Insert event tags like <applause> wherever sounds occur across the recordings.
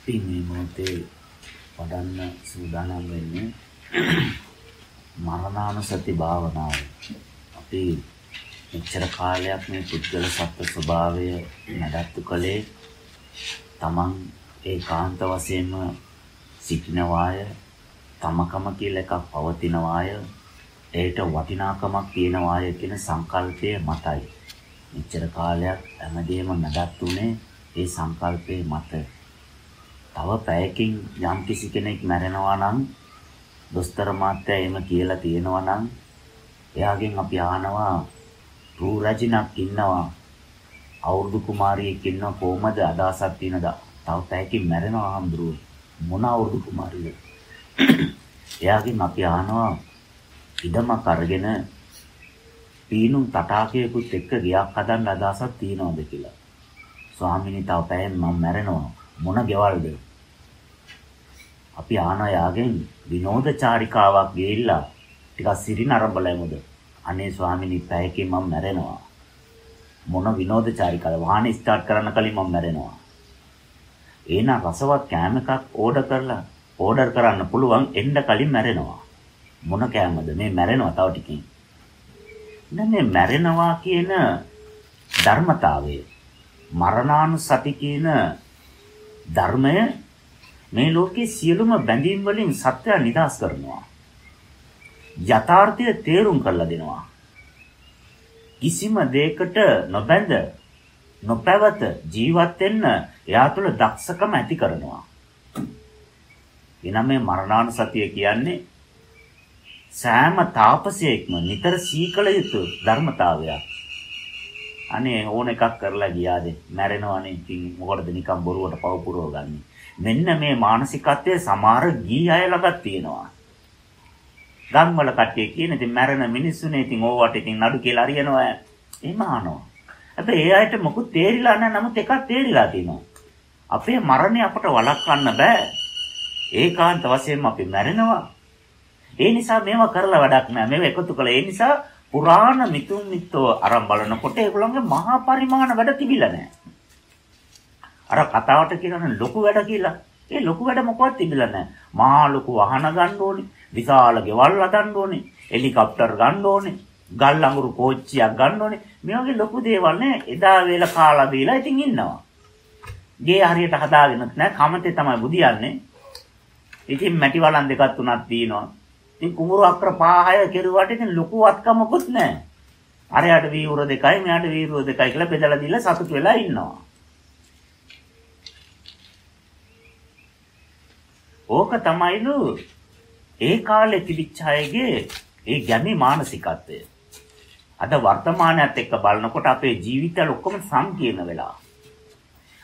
අපි මේ මොහොතේ වඩන්න සූදානම් වෙන්නේ මරණානුසති භාවනාව. අපි මෙච්චර කාලයක් මේ පුද්ගල සත්ත්ව ස්වභාවය නඩත්තු කළේ තමන් ඒකාන්ත වශයෙන්ම සිටිනවාය තමකම කියලා එකක් පවතිනවාය ඒට වටිනාකමක් තියෙනවාය කියන සංකල්පය මතයි. මෙච්චර කාලයක් හැමදේම නඩත්තුනේ ඒ සංකල්පයේ මත. තව පැයකින් යම් කිසි කෙනෙක් මැරෙනවා නම් දොස්තර මාත්‍යා එහෙම කියලා තියෙනවා නම් එයාගෙන් අපි අහනවා රූ රජිනක් ඉන්නවා. අවුරුදු කුමාරියෙක් ඉන්නවා. කොහමද අදහසක් තියෙනද? තව පැයකින් මැරෙනවා හම්දුරු මොන අවුරුදු කුමාරියද <clears throat> එයාගෙන් අපි අහනවා ඉඩමක් අරගෙන පීනුම් තටාකයකුත් එක්ක ගියක් හදන්න අදහසක් තියනවද කියලා. ස්වාමිනී තව පැයෙන් මම මැරෙනවා. මොන ගෙවල්ද? අපි ආන යාගෙන් විනෝද චාරිකාවක් ගිහිල්ලා ටිකක් සිරින අරඹලමුද? අනේ ස්වාමිනී පැයකින් මම මැරෙනවා. මොන විනෝද චාරිකාවද? වාහනේ ස්ටාර්ට් කරන්න කලින් මම මැරෙනවා. එහෙනම් රසවත් කෑම එකක් ඕඩර් කරලා ඕඩර් කරන්න පුළුවන් එන්න කලින් මැරෙනවා. මොන කෑමද මේ මැරෙනවා තව ටිකකින්. දැන් මේ මැරෙනවා කියන ධර්මතාවය මරණානුසති කියන ධර්මය මේ ලෝකේ සියලුම බැඳීම් වලින් සත්‍ය නිදාස් කරනවා. යථාර්ථය තේරුම් කරලා දෙනවා. කිසිම දෙයකට නොබැඳ නොපැවත ජීවත් වෙන්න එයා තුළ දක්ෂකම ඇති කරනවා. එනනම් මේ මරණානුසතිය කියන්නේ සෑම තාපසයෙක්ම නිතර සීකල යුතු ධර්මතාවයක්. අනේ ඕන එකක් කරලා ගියාද මැරෙනවනේ ඉතින් මොකටද නිකන් බොරුවට පව පුරව ගන්නෙ. මෙන්න මේ මානසිකත්වයේ සමහර ගී අය ළඟ තියෙනවා. ගම් වල කට්ටිය කියන ඉතින් මැරෙන මිනිස්සුනේ ඉතින් ඕවට ඉතින් නඩු කියලා අරියනවා. එහෙම අහනවා. හැබැයි ඒ අයට මොකුත් තේරිලා නැහැ නමුත් එකක් තේරිලා තියෙනවා. අපේ මරණය අපට වළක්වන්න බෑ. ඒකාන්ත වශයෙන්ම අපි මැරෙනවා. ඒ නිසා මේවා කරලා වැඩක් නෑ. මේවා එකතු කළා. ඒ නිසා පුරාණ මිතුම් මිත්තෝ අරන් බලනකොට ඒගොල්ලන්ගේ මහා පරිමාණ වැඩ තිබිලා නෑ. අර කතාවට කියනනේ ලොකු වැඩ කියලා. ඒ ලොකු වැඩ මොකවත් තිබිලා නෑ. මහා ලොකු වාහන ගන්න ඕනේ. විශාල ගෙවල් හදන්න ඕනේ. හෙලිකොප්ටර් ගන්න ඕනේ. ගල් අඟුරු කෝච්චියක් ගන්න ඕනේ. මේ වගේ ලොකු දේවල් නේ එදා වේල කාලා බීලා ඉතින් ඉන්නවා. ගේ හරියට හදාගෙනත් නෑ. කමතේ තමයි බුදියන්නේ. ඉතින් මැටි වලන් දෙකක් තුනක් තියෙනවා. ඉතින් කුඹුරු අක්‍ර 5 6 කෙරුවට ඉතින් ලොකු වත්කමකුත් නැහැ. අරයට වීවුර දෙකයි මෙයාට වීවුර දෙකයි කියලා බෙදලා දීලා සතුට වෙලා ඉන්නවා. ඕක තමයිලු ඒ කාලේ තිබිච්ච අයගේ ඒ ගැමි මානසිකත්වය. අද වර්තමානයත් එක්ක බලනකොට අපේ ජීවිතවල ඔක්කොම සංකීර්ණ වෙලා.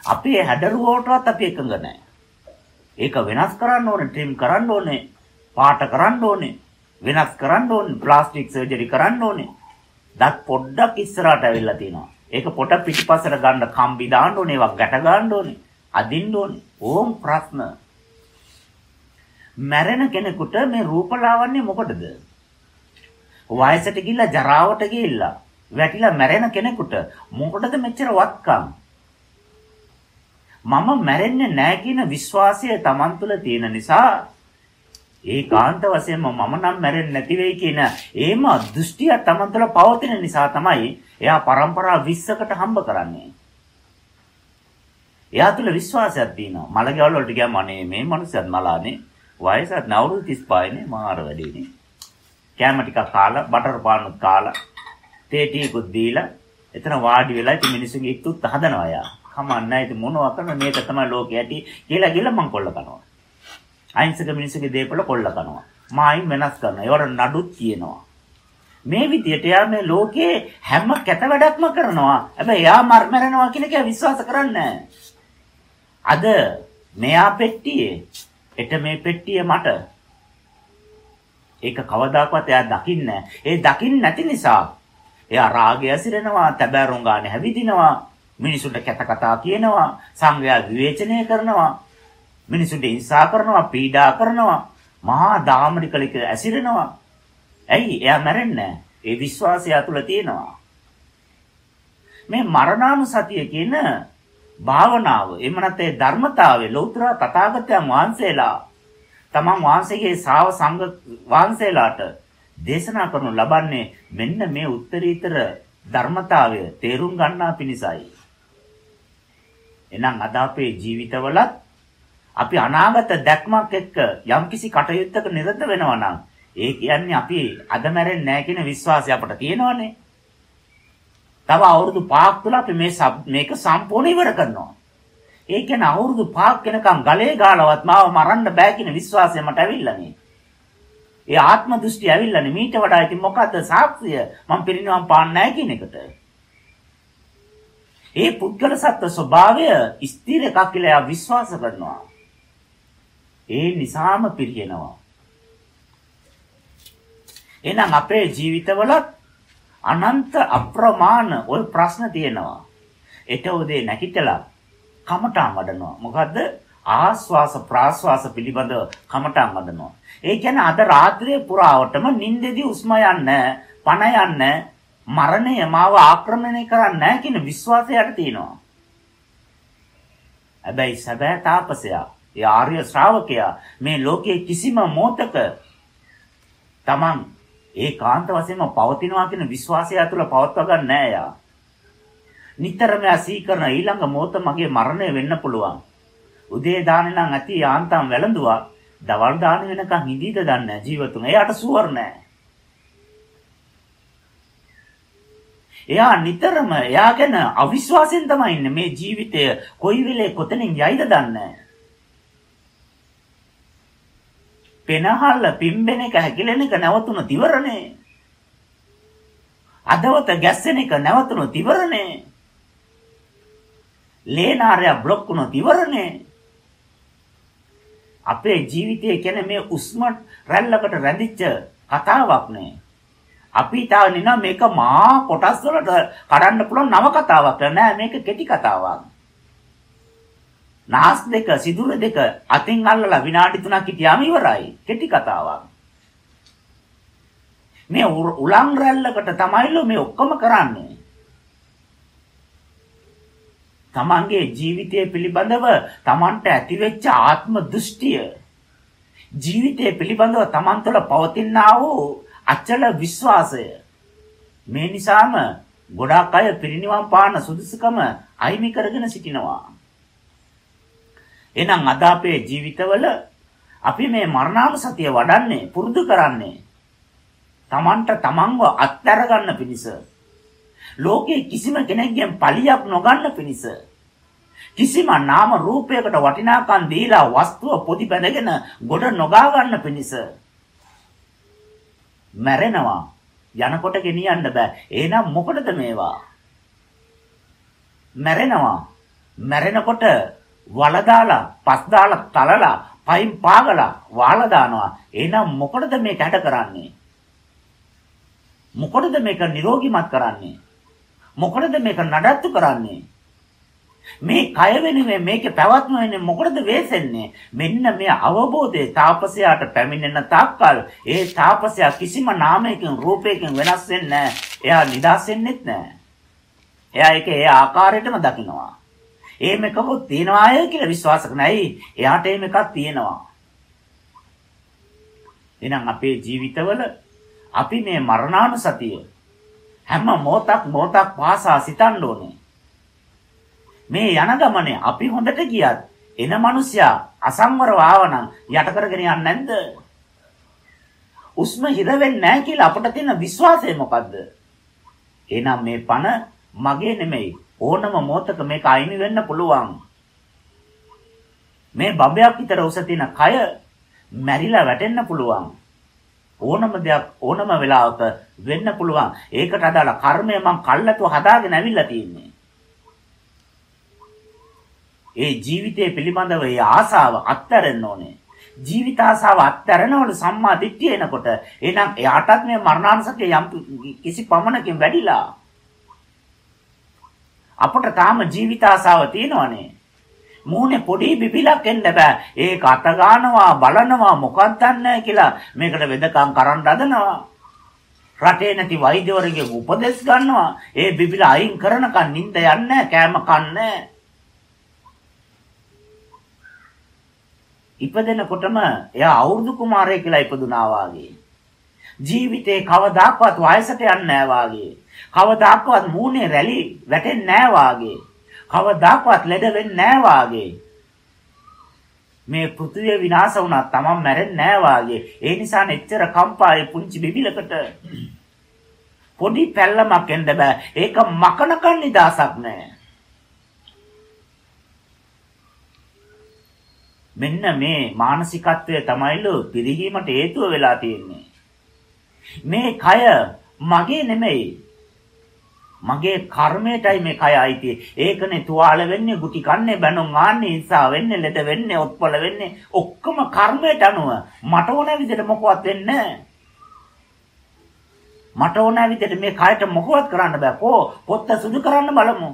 අපේ හැඩරුවටවත් අපි එකඟ නැහැ. ඒක වෙනස් කරන්න ඕනේ, ට්‍රිම් කරන්න ඕනේ, පාට කරන්න ඕනේ, වෙනස් කරන්න ඕනේ, ප්ලාස්ටික් සර්ජරි කරන්න ඕනේ. දත් පොඩ්ඩක් ඉස්සරහට ඇවිල්ලා තියෙනවා. ඒක පොට පිටිපස්සට ගන්න කම්බි දාන්න ඕනේ, ඒවා ගැට ගන්න ඕනේ, අදින්න ඕනේ. ඕම් ප්‍රශ්න. මැරෙන කෙනෙකුට මේ රූපලාවන්‍ය මොකටද? වයසට ගිහිල්ලා ජරාවට ගිහිල්ලා වැටිලා මැරෙන කෙනෙකුට මොකටද මෙච්චර වත්කම්? මම මැරෙන්නේ නැහැ කියන විශ්වාසය Taman තුල තියෙන නිසා ඒකාන්ත වශයෙන්ම මම නම් මැරෙන්නේ නැති වෙයි කියන ඒම දෘෂ්ටිය Taman තුල පවතින නිසා තමයි එයා પરම්පරා 20කට හම්බ කරන්නේ. එයා තුල විශ්වාසයක් තියෙනවා. මලගෙවල් වලට ගියාම අනේ මේ මනුස්සයත් මලානේ වයසත් නවුරු 35නේ මාර වැඩිනේ. කෑම ටිකක් කාලා බටර් පානුත් කාලා තේ ටීකුත් දීලා එතන වාඩි වෙලා ඉතින් මිනිස්සුගේ ඉක්තුත් හදනවා යා. කමන්නේ ඉතින් මොනවා කරන මේක තමයි ලෝකේ ඇති කියලා ගිහලා මං කොල්ල කරනවා. අහිංසක මිනිස්සුගේ දේපල කොල්ල කරනවා. මායින් වෙනස් කරනවා. ඒවට නඩුත් කියනවා. මේ විදියට එයා මේ ලෝකේ හැම කැත වැඩක්ම කරනවා. හැබැයි එයා මරනවා කියන එක විශ්වාස කරන්නේ අද මෙයා පෙට්ටියේ එට මේ පෙට්ටිය මට ඒක කවදාකවත් එයා දකින්නේ ඒ දකින්න නැති නිසා එයා රාගය ඇසිරෙනවා, තැබෑරුම් ගන්න හැවිදිනවා, මිනිසුන්ට කැත කතා කියනවා, සංගය විවේචනය කරනවා, මිනිසුන්ට හිංසා කරනවා, පීඩා කරනවා, මහා දාමරිකලික ඇසිරෙනවා. ඇයි? එයා මැරෙන්නේ ඒ විශ්වාසය තුළ තියෙනවා. මේ මරණානුසතිය කියන භාවනාව එහෙම නැත්නම් ධර්මතාවය ලෞතර තථාගතයන් වහන්සේලා තමන් වහන්සේගේ ශාව සංඝ වහන්සේලාට දේශනා කරනු ලබන්නේ මෙන්න මේ උත්තරීතර ධර්මතාවය තේරුම් ගන්නා පිණිසයි. එහෙනම් අද අපේ ජීවිතවලත් අපි අනාගත දැක්මක් එක්ක යම්කිසි කටයුත්තක නිරත වෙනවා නම් ඒ කියන්නේ අපි අද මැරෙන්නේ නැහැ කියන විශ්වාසය අපට තියෙනවනේ. තව අවුරුදු 5ක් තුල අපි මේ මේක සම්පූර්ණ ඉවර කරනවා. ඒ කියන්නේ අවුරුදු 5ක් වෙනකම් ගලේ ගාලවත් මාව මරන්න බෑ කියන විශ්වාසය මට ඇවිල්ලානේ. ඒ ආත්ම දෘෂ්ටි ඇවිල්ලානේ මීට වඩා ඉතින් මොකද්ද සාක්ෂිය මම පිරිනිවන් පාන්නේ නැහැ කියන එකට. ඒ පුද්ගල සත්ත්ව ස්වභාවය ස්ථිර එකක් කියලා එයා විශ්වාස කරනවා. ඒ නිසාම පිරිනනවා. එහෙනම් අපේ ජීවිතවලත් අනන්ත අප්‍රමාණ ওই ප්‍රශ්න තියෙනවා. ඒට උදේ නැගිටලා කමටාන් වඩනවා. මොකද්ද? ආස්වාස ප්‍රාස්වාස පිළිබඳව කමටාන් වඩනවා. ඒ කියන්නේ අද රාත්‍රියේ පුරාවටම නිින්දෙදි උස්ම යන්න, පණ යන්න, මරණය මාව ආක්‍රමණය කරන්නේ නැහැ කියන විශ්වාසයක් තියෙනවා. හැබැයි සැබෑ තාපසයා, ඒ ආර්ය ශ්‍රාවකයා මේ ලෝකයේ කිසිම මොහතක තමන් ඒකාන්ත වශයෙන්ම පවතිනවා කියන විශ්වාසය ඇතුළ පවත්වා ගන්න නෑ යා. නිතරම ඇසීකරන ඊළඟ මොහොත මගේ මරණය වෙන්න පුළුවන්. උදේ දාන්නේ නම් ඇති යාන්තම් වැළඳුවා. දවල් දාන වෙනකන් හිඳීද දන්නේ ජීවතුන්. එයාට සුවර් නෑ. එයා නිතරම එයා ගැන අවිශ්වාසයෙන් තමයි ඉන්නේ මේ ජීවිතය කොයි වෙලේ කොතනින් යයිද දන්නේ පෙනහල්ල පිම්බෙන එක හැකිලෙන එක නැවතුන තිවරනේ අදවත ගැස්සෙන එක නැවතුන තිවරනේ ලේනාරය බ්ලොක් වුණොත් ඉවරනේ. අපේ ජීවිතය කියන්නේ මේ උස්ම රැල්ලකට රැඳිච්ච කතාවක් නේ. අපි තාම නිනා මේක මා කොටස් වලට කඩන්න පුළුවන් නව කතාවක් නෑ මේක කෙටි කතාවක්. නාස් දෙක සිදුර දෙක අතින් අල්ලලා විනාඩි 3ක් හිටියාම ඉවරයි. කෙටි කතාවක්. මේ උලන් රැල්ලකට තමයිලු මේ ඔක්කොම කරන්නේ. තමන්ගේ ජීවිතය පිළිබඳව තමන්ට ඇතිවෙච්ච ආත්ම දෘෂ්ටිය ජීවිතය පිළිබඳව තමන් තුළ පවතිනා වූ අචල විශ්වාසය මේ නිසාම ගොඩාක් අය පිරිනිවන් පාන සුදුසුකම අයිමි කරගෙන සිටිනවා එහෙනම් අද අපේ ජීවිතවල අපි මේ මරණානුසතිය වඩන්නේ පුරුදු කරන්නේ තමන්ට තමන්ව අත්හැර ගන්න පිණිස. ලෝකේ කිසිම කෙනෙක්ගෙන් පලියක් නොගන්න පිණිස. කිසිම නාම රූපයකට වටිනාකම් දීලා වස්තුව පොඩි බැඳගෙන ගොඩ නොගා ගන්න පිණිස. මැරෙනවා. යනකොට ගෙනියන්න බෑ. එහෙනම් මොකටද මේවා? මැරෙනවා. මැරෙනකොට වල දාලා පස් දාලා තලලා පයින් පාගලා වාලා දානවා එහෙනම් මොකටද මේක හැඩ කරන්නේ මොකටද මේක නිරෝගිමත් කරන්නේ මොකටද මේක නඩත්තු කරන්නේ? මේ කය වෙනුවෙන් මේකේ පැවැත්ම වෙන්නේ මොකටද වෙසෙන්නේ? මෙන්න මේ අවබෝධයේ තාපසයාට පැමිණෙන තාක්කල් ඒ තාපසයා කිසිම නාමයකින් රූපයකින් වෙනස් වෙන්නේ එයා නිදාස් වෙන්නෙත් නැහැ. එයා ඒක ඒ ආකාරයටම දකිනවා. එහෙම එකකුත් තියනවාය කියලා විශ්වාස කරනයි. එයාට එහෙම එකක් තියෙනවා. එහෙනම් අපේ ජීවිතවල අපි මේ මරණානුසතිය හැම මොහොතක් මොහොතක් පාසා සිතන්න ඕනේ. මේ යන ගමනේ අපි හොඳට ගියත් එන මිනිසයා අසංවරව ආවනම් යට කරගෙන යන්නේ නැද්ද? උස්ම හිර වෙන්නේ නැහැ කියලා අපට තියෙන විශ්වාසය මොකද්ද? එහෙනම් මේ පණ මගේ නෙමෙයි. ඕනම මොහොතක මේක අයිමි වෙන්න පුළුවන්. මේ බඹයක් විතර උස තියෙන කය මැරිලා වැටෙන්න පුළුවන්. ඕනම දෙයක් ඕනම වෙලාවක වෙන්න පුළුවන්. ඒකට අදාළ කර්මය මං කල්ලාතු හදාගෙන ඇවිල්ලා තියෙන්නේ. ඒ ජීවිතය පිළිබඳව ඒ ආසාව අත්හැරෙන්න ඕනේ. ජීවිත ආසාව අත්හැරනවලු සම්මා දිට්ඨිය එනකොට එහෙනම් එයාටත් මේ මරණානුසතිය යම් කිසි පමණකින් වැඩිලා අපට තාම ජීවිතාසාව තියෙනවනේ. මූණේ පොඩි බිබිලක් එන්න බෑ. ඒක අත ගන්නවා, බලනවා, මොකක්ද නැහැ කියලා මේකට වෙදකම් කරන් හදනවා. රටේ නැති වෛද්‍යවරයෙක් උපදෙස් ගන්නවා. ඒ බිබිල අයින් කරනකන් නිින්ද යන්නේ කෑම කන්නේ ඉපදෙනකොටම එයා අවුරුදු කුමාරයෙක් කියලා ඉපදුනා වාගේ. ජීවිතේ කවදාකවත් වයසට යන්නේ නැහැ වාගේ. කවදාකවත් මූණේ රැලි වැටෙන්නේ නැහැ වාගේ. කවදාකවත් ලෙඩ වෙන්නේ නැහැ වාගේ. මේ පෘථිවිය විනාශ වුණා තමන් මැරෙන්නේ නැහැ වාගේ. ඒ නිසා නෙච්චර කම්පායේ පුංචි බිබිලකට පොඩි පැල්ලමක් එන්න බෑ. ඒක මකනකන් නිදාසක් නෑ. මෙන්න මේ මානසිකත්වය තමයිලු පිරිහීමට හේතුව වෙලා තියෙන්නේ. මේ කය මගේ නෙමෙයි. මගේ කර්මයටයි මේ කය අයිති. ඒකනේ තුවාල වෙන්නේ, ගුටි කන්නේ, බැනුම් ආන්නේ, ඉන්සා වෙන්නේ, ලෙඩ වෙන්නේ, ඔත්පල වෙන්නේ ඔක්කොම කර්මයට අනුව මට ඕන විදිහට මොකවත් වෙන්නේ මට ඕන විදිහට මේ කයට මොකවත් කරන්න බෑ. කෝ පොත්ත සුදු කරන්න බලමු.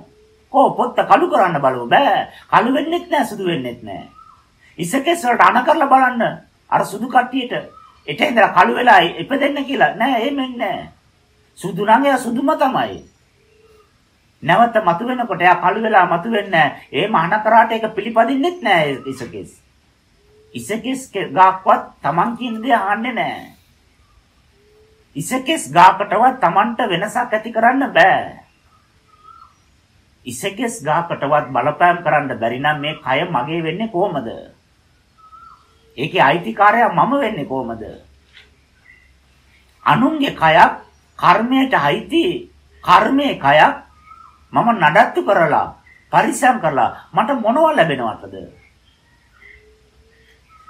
කෝ පොත්ත කළු කරන්න බලමු. බෑ. කළු වෙන්නෙත් නෑ, සුදු වෙන්නෙත් නෑ. ඉසකෙස් වලට අණ කරලා බලන්න. අර සුදු කට්ටියට එතෙන් ඉඳලා කළු වෙලා ඉපදෙන්න කියලා. නෑ, එහෙම නෑ. සුදු නම් එයා සුදුම තමයි. නැවත මතුවෙනකොට එයා කළු වෙලා මතුවෙන්නේ නැහැ. එහෙම අණ කරාට ඒක පිළිපදින්නෙත් නෑ ඉසකෙස්. ඉසකෙස් ගාක්වත් Taman කියන දේ අහන්නේ නෑ. ඉසකෙස් ගාකටවත් Tamanට වෙනසක් ඇති කරන්න බෑ. ඉසකෙස් ගාකටවත් බලපෑම් කරන්න බැරි නම් මේ කය මගේ වෙන්නේ කොහමද? ඒකේ අයිතිකාරයා මම වෙන්නේ කොහමද? අනුන්ගේ කයක් කර්මයට අයිති කර්මයේ කයක් මම නඩත්තු කරලා පරිස්සම් කරලා මට මොනව ලැබෙනවද?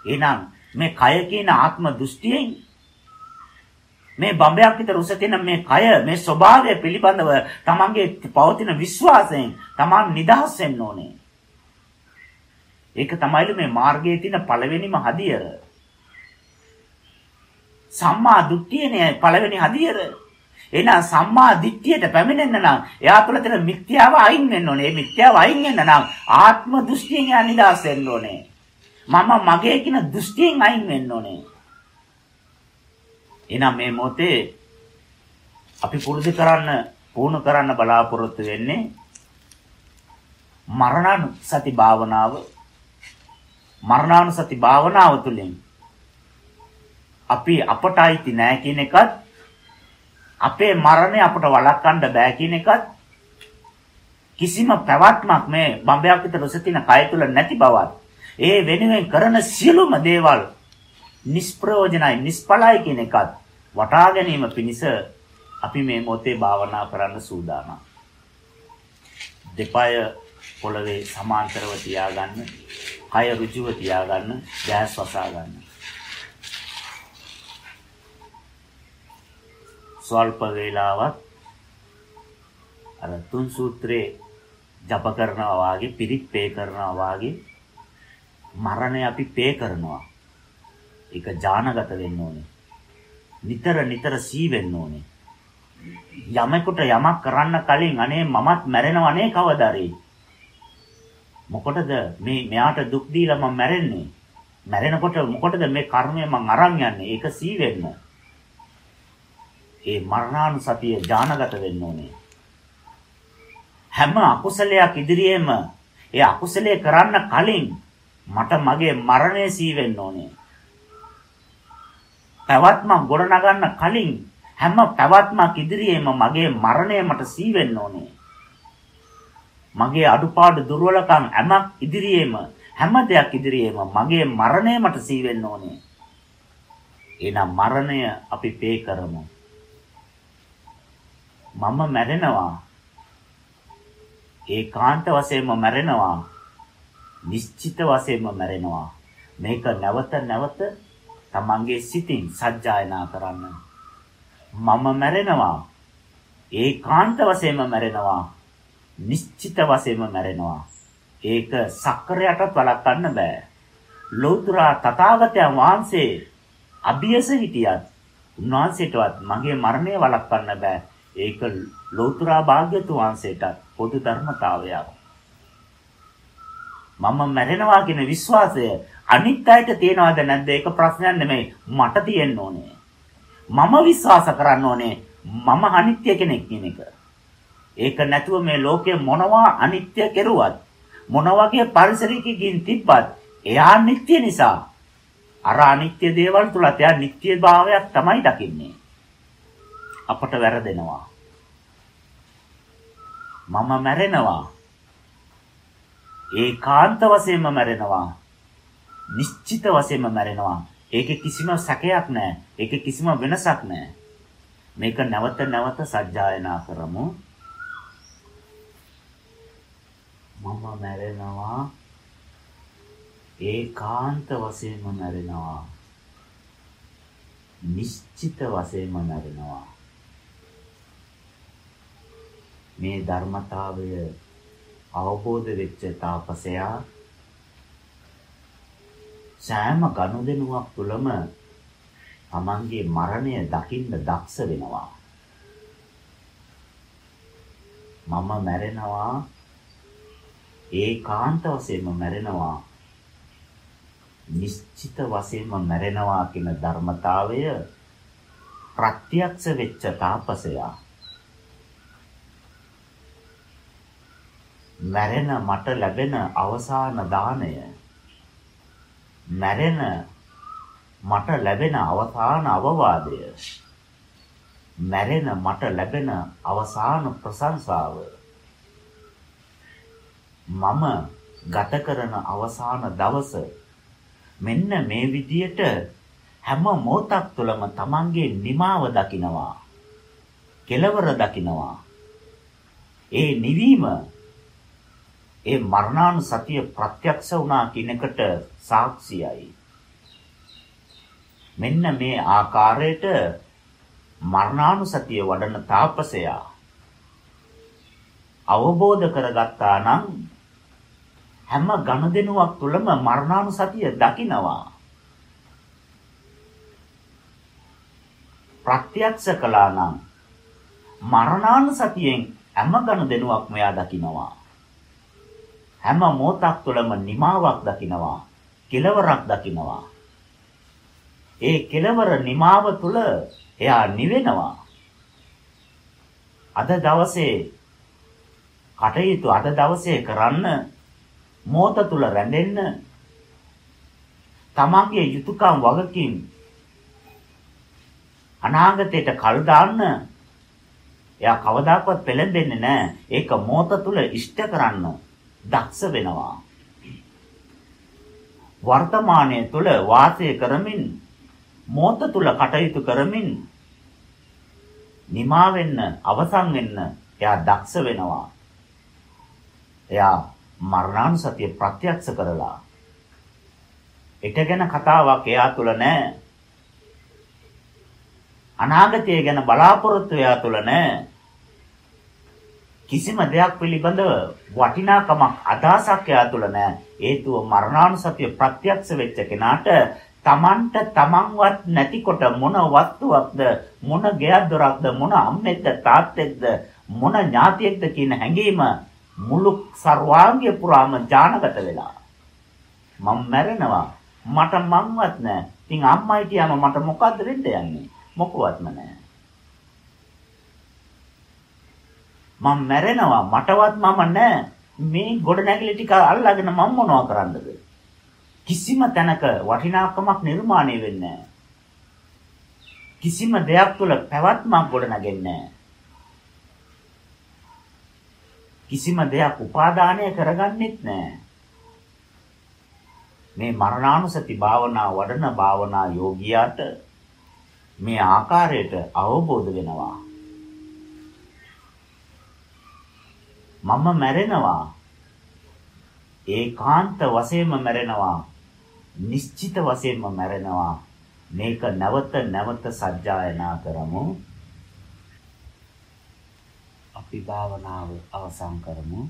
එහෙනම් මේ කය කියන ආත්ම දෘෂ්ටියෙන් මේ බඹයක් විතර උස තියෙන මේ කය මේ ස්වභාවය පිළිබඳව තමන්ගේ පවතින විශ්වාසයෙන් තමන් නිදහස් වෙන්න ඕනේ. ඒක තමයිලු මේ මාර්ගයේ තියෙන පළවෙනිම හදියර. සම්මා දිට්ඨියනේ පළවෙනි හදියර. එහෙනම් සම්මා දිට්ඨියට පැමිණෙන්න නම් එයා තුළ තියෙන මිත්‍යාව අයින් වෙන්න ඕනේ. මේ මිත්‍යාව අයින් වෙන්න නම් ආත්ම දෘෂ්ටියෙන් එයා නිදහස් වෙන්න ඕනේ. මම මගේ කියන දෘෂ්ටියෙන් අයින් වෙන්න ඕනේ. එහෙනම් මේ මොහොතේ අපි පුරුදු කරන්න පුහුණු කරන්න බලාපොරොත්තු වෙන්නේ මරණානුසති භාවනාව මරණානුසති භාවනාව තුළින් අපි අපට අයිති නෑ කියන එකත් අපේ මරණය අපට වළක්වන්න බෑ කියන එකත් කිසිම පැවැත්මක් මේ බඹයක් විතර ඔසතින කය තුල නැති බවත් ඒ වෙනුවෙන් කරන සියලුම දේවල් නිෂ්ප්‍රයෝජනයි නිෂ්ඵලයි කියන එකත් වටා ගැනීම පිණිස අපි මේ මොහොතේ භාවනා කරන්න සූදානම්. දෙපය පොළවේ සමාන්තරව තියාගන්න, කය ඍජුව තියාගන්න, දැස් වසා ගන්න. ස්වල්ප වේලාවක් අර තුන් සූත්‍රේ ජප කරනවා වාගේ පිරිත් පේ කරනවා වාගේ මරණය අපි පේ කරනවා. ඒක ඥානගත වෙන්න ඕනේ. නිතර නිතර සීවෙන්න ඕනේ. යමෙකුට යමක් කරන්න කලින් අනේ මමත් මැරෙනවනේ කවදාරි. මොකටද මේ මෙයාට දුක් දීලා මම මැරෙන්නේ? මැරෙනකොට මොකටද මේ කර්මය මං අරන් යන්නේ? ඒක සීවෙන්න. ඒ මරණානුසතිය ඥානගත වෙන්න ඕනේ. හැම අකුසලයක් ඉදිරියේම ඒ අකුසලයේ කරන්න කලින් මට මගේ මරණය සීවෙන්න ඕනේ. පැවැත්මක් ගොඩනගන්න කලින් හැම පැවැත්මක් ඉදිරියේම මගේ මරණය මට සීවෙන්න ඕනේ. මගේ අඩුපාඩු දුර්වලකම් හැමක් ඉදිරියේම හැම දෙයක් ඉදිරියේම මගේ මරණය මට සීවෙන්න ඕනේ. එහෙනම් මරණය අපි පේ කරමු. මම මැරෙනවා. ඒකාන්ත වශයෙන්ම මැරෙනවා. නිශ්චිත වශයෙන්ම මැරෙනවා. මේක නැවත නැවත තමන්ගේ සිතින් සජ්ජායනා කරන්න. මම මැරෙනවා. ඒකාන්ත වශයෙන්ම මැරෙනවා. නිශ්චිත වශයෙන්ම මැරෙනවා. ඒක සක්‍රයටත් වළක්වන්න බෑ. ලෞතර තථාගතයන් වහන්සේ අභියස හිටියත් උන්වහන්සේටවත් මගේ මරණය වළක්වන්න බෑ. ඒක ලෞතර භාග්‍යතුන් වහන්සේටත් පොදු ධර්මතාවයක්. මම මැරෙනවා කියන විශ්වාසය අනිත් අයට තියනවද නැද්ද ඒක ප්‍රශ්නයක් නෙමෙයි මට තියෙන්න ඕනේ. මම විශ්වාස කරන්න ඕනේ මම අනිත්‍ය කෙනෙක් කියන එක. ඒක නැතුව මේ ලෝකේ මොනවා අනිත්‍ය කෙරුවත් මොන වගේ පරිසරයකින් තිබ්බත් එයා නිට්ටය නිසා අර අනිත්‍ය දේවල් තුල එයා නිට්ටය භාවයක් තමයි දකින්නේ. අපට වැරදෙනවා. මම මැරෙනවා. ඒකාන්ත වශයෙන්ම මැරෙනවා. නිශ්චිත වශයෙන්ම මැරෙනවා. ඒකේ කිසිම සැකයක් නැහැ. ඒකේ කිසිම වෙනසක් නැහැ. මේක නැවත නැවත සජ්ජායනා කරමු. මම මැරෙනවා. ඒකාන්ත වශයෙන්ම මැරෙනවා. නිශ්චිත වශයෙන්ම මැරෙනවා. මේ ධර්මතාවය අවබෝධ වෙච්ච තාපසයා සෑම ගනුදෙනුවක් තුළම තමන්ගේ මරණය දකින්න දක්ෂ වෙනවා. මම මැරෙනවා ඒකාන්ත වශයෙන්ම මැරෙනවා නිශ්චිත වශයෙන්ම මැරෙනවා කියන ධර්මතාවය ප්‍රත්‍යක්ෂ වෙච්ච තාපසයා මැරෙන මට ලැබෙන අවසාන දාණය මැරෙන මට ලැබෙන අවසාන අවවාදය මැරෙන මට ලැබෙන අවසාන ප්‍රශංසාව. මම ගත කරන අවසාන දවස මෙන්න මේ විදියට හැම මොහොතක් තුළම Tamange නිමාව දකිනවා කෙලවර දකිනවා. ඒ නිවීම ඒ මරණානුසතිය ප්‍රත්‍යක්ෂ වුණා කියන එකට සාක්ෂියයි. මෙන්න මේ ආකාරයට මරණානුසතිය වඩන තාපසයා අවබෝධ කරගත්තා නම් හැම ගනුදෙනුවක් තුළම මරණානුසතිය දකිනවා. ප්‍රත්‍යක්ෂ කළා නම් මරණානුසතියෙන් හැම ගනුදෙනුවක් මෙයා දකිනවා. හැම මොහොතක් තුළම නිමාවක් දකිනවා කෙලවරක් දකිනවා. ඒ කෙලවර නිමාව තුළ එයා නිවෙනවා. අද දවසේ කටයුතු අද දවසේ කරන්න මොහොත තුල රැඳෙන්න තමන්ගේ යුතුයකම් වගකීම් අනාගතයට කල් දාන්න එයා කවදාකවත් පෙළඹෙන්නේ නැහැ. ඒක මොහොත තුල ඉෂ්ට කරන්න. දක්ෂ වෙනවා. වර්තමානයේ තුල වාසය කරමින් මොහොත තුල කටයුතු කරමින් නිමා වෙන්න අවසන් වෙන්න එයා දක්ෂ වෙනවා. එයා මරණානුසතිය ප්‍රත්‍යක්ෂ කරලා ඒක ගැන කතාවක් එයා තුල නැහැ. අනාගතය ගැන බලාපොරොත්තු එයා තුල නැහැ. කිසිම දෙයක් පිළිබඳව වටිනාකමක් අදහසක් එයා තුළ නැහැ. හේතුව මරණානුසතිය ප්‍රත්‍යක්ෂ වෙච්ච කෙනාට තමන්ට තමන්වත් නැතිකොට මොන වස්තුවක්ද මොන ගෙයක් දොරක්ද මොන අම්මෙක්ද තාත්තෙක්ද මොන ඥාතියෙක්ද කියන හැඟීම මුළු සර්වාංගය පුරාම ඥානගත වෙලා මම මැරෙනවා මට මංවත් නැහැ. ඉතින් අම්මයි කියම මට මොකද්ද වෙන්න යන්නේ? මොකවත්ම නැහැ. මම මැරෙනවා. මටවත් මම නැහැ මේ ගොඩනැගිලි ටික අල්ලගෙන මම මොනව කරන්නද? කිසිම තැනක වටිනාකමක් නිර්මාණය වෙන්නේ කිසිම දෙයක් තුළ පැවැත්මක් ගොඩනගෙන්නේ කිසිම දෙයක් උපාදානය කරගන්නෙත් නැහැ මේ මරණානුසති භාවනා වඩන භාවනා යෝගියාට මේ ආකාරයට අවබෝධ වෙනවා. මම මැරෙනවා. ඒකාන්ත වශයෙන්ම මැරෙනවා. නිශ්චිත වශයෙන්ම මැරෙනවා. මේක නැවත නැවත සජ්ජායනා කරමු. අපි භාවනාව අවසන් කරමු.